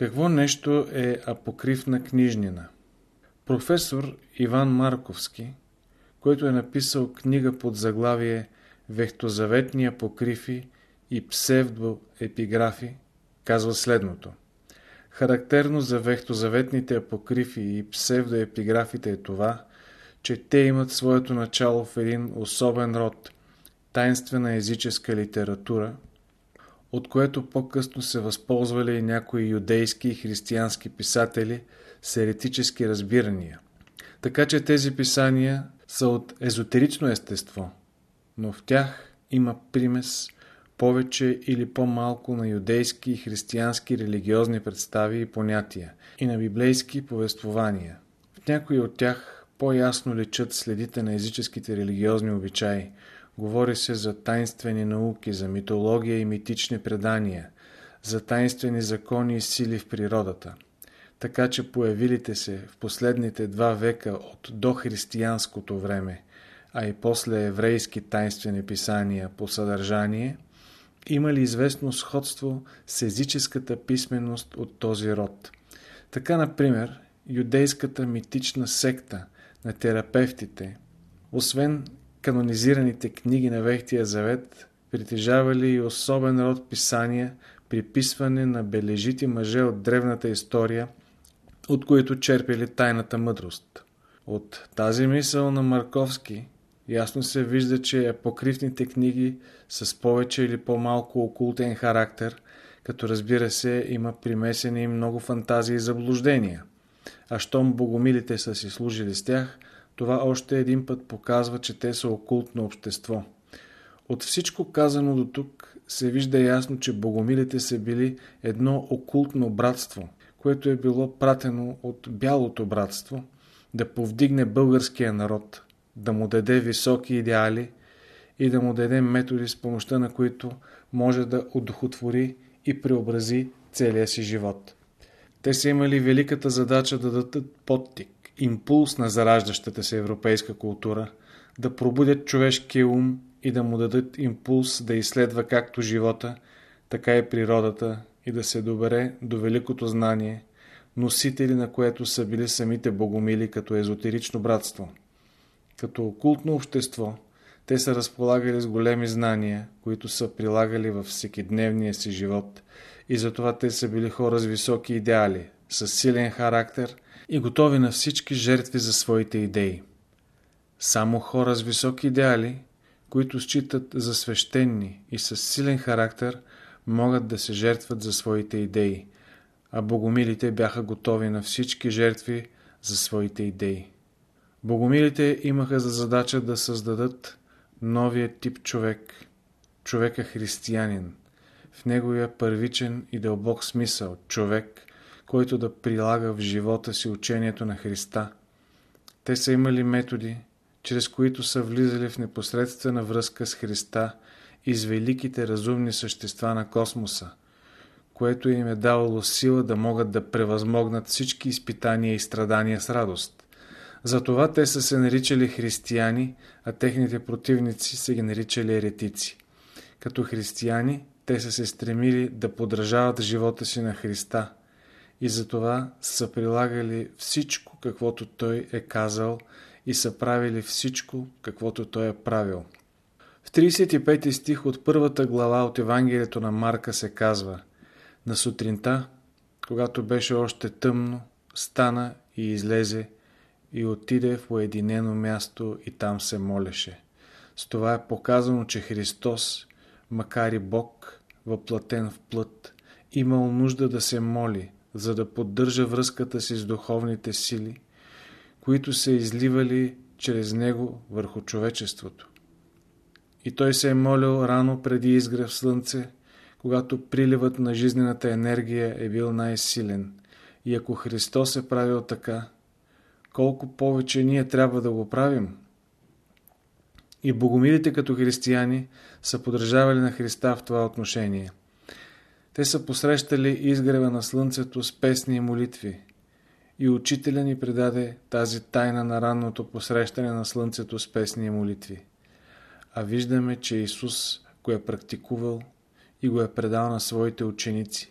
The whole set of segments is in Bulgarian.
Какво нещо е апокривна книжнина? Професор Иван Марковски, който е написал книга под заглавие Вехтозаветни апокрифи и псевдоепиграфи, казва следното. Характерно за вехтозаветните апокрифи и псевдоепиграфите е това, че те имат своето начало в един особен род, тайнствена езическа литература, от което по-късно се възползвали и някои юдейски и християнски писатели с еретически разбирания. Така че тези писания са от езотерично естество, но в тях има примес повече или по-малко на юдейски и християнски религиозни представи и понятия и на библейски повествования. В някои от тях по-ясно лечат следите на езическите религиозни обичаи. Говори се за тайнствени науки, за митология и митични предания, за тайнствени закони и сили в природата. Така че появилите се в последните два века от дохристиянското време, а и после еврейски тайнствени писания по съдържание, има ли известно сходство с езическата писменост от този род. Така, например, юдейската митична секта на терапевтите, освен канонизираните книги на Вехтия Завет, притежавали и особен род писания, приписване на бележити мъже от древната история, от които черпили тайната мъдрост. От тази мисъл на Марковски ясно се вижда, че апокривните книги с повече или по-малко окултен характер, като разбира се има примесени много фантазии и заблуждения. А щом богомилите са си служили с тях, това още един път показва, че те са окултно общество. От всичко казано до тук се вижда ясно, че богомилите са били едно окултно братство, което е било пратено от бялото братство да повдигне българския народ, да му даде високи идеали и да му даде методи с помощта на които може да удохотвори и преобрази целия си живот. Те са имали великата задача да дадат подтик, импулс на зараждащата се европейска култура, да пробудят човешкия ум и да му дадат импулс да изследва както живота, така и природата и да се добере до великото знание, носители на което са били самите богомили като езотерично братство. Като окултно общество, те са разполагали с големи знания, които са прилагали във всекидневния си живот и затова те са били хора с високи идеали, с силен характер и готови на всички жертви за своите идеи. Само хора с високи идеали, които считат за свещени и с силен характер, могат да се жертват за своите идеи, а богомилите бяха готови на всички жертви за своите идеи. Богомилите имаха за задача да създадат новия тип човек, човека християнин, в неговия първичен и дълбок смисъл, човек, който да прилага в живота си учението на Христа. Те са имали методи, чрез които са влизали в непосредствена връзка с Христа и с великите разумни същества на космоса, което им е давало сила да могат да превъзмогнат всички изпитания и страдания с радост. Затова те са се наричали християни, а техните противници са ги наричали еретици. Като християни, те са се стремили да подражават живота си на Христа и затова са прилагали всичко, каквото Той е казал и са правили всичко, каквото Той е правил. В 35 стих от първата глава от Евангелието на Марка се казва На сутринта, когато беше още тъмно, стана и излезе и отиде в уединено място и там се молеше. С това е показано, че Христос, макар и Бог, въплатен в плът, имал нужда да се моли, за да поддържа връзката си с духовните сили, които се изливали чрез Него върху човечеството. И той се е молил рано преди изгрев слънце, когато приливът на жизнената енергия е бил най-силен. И ако Христос е правил така, колко повече ние трябва да го правим. И богомилите като християни са подражавали на Христа в това отношение. Те са посрещали изгрева на слънцето с песни и молитви. И учителя ни предаде тази тайна на ранното посрещане на слънцето с песни и молитви. А виждаме, че Исус го е практикувал и го е предал на своите ученици.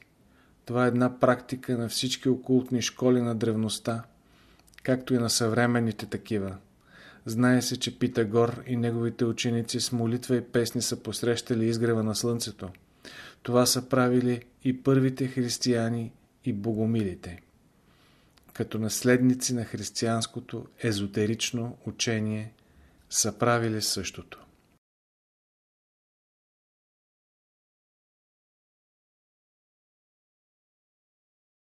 Това е една практика на всички окултни школи на древността, както и на съвременните такива. Знае се, че Питагор и неговите ученици с молитва и песни са посрещали изгрева на слънцето. Това са правили и първите християни и богомилите. Като наследници на християнското езотерично учение са правили същото.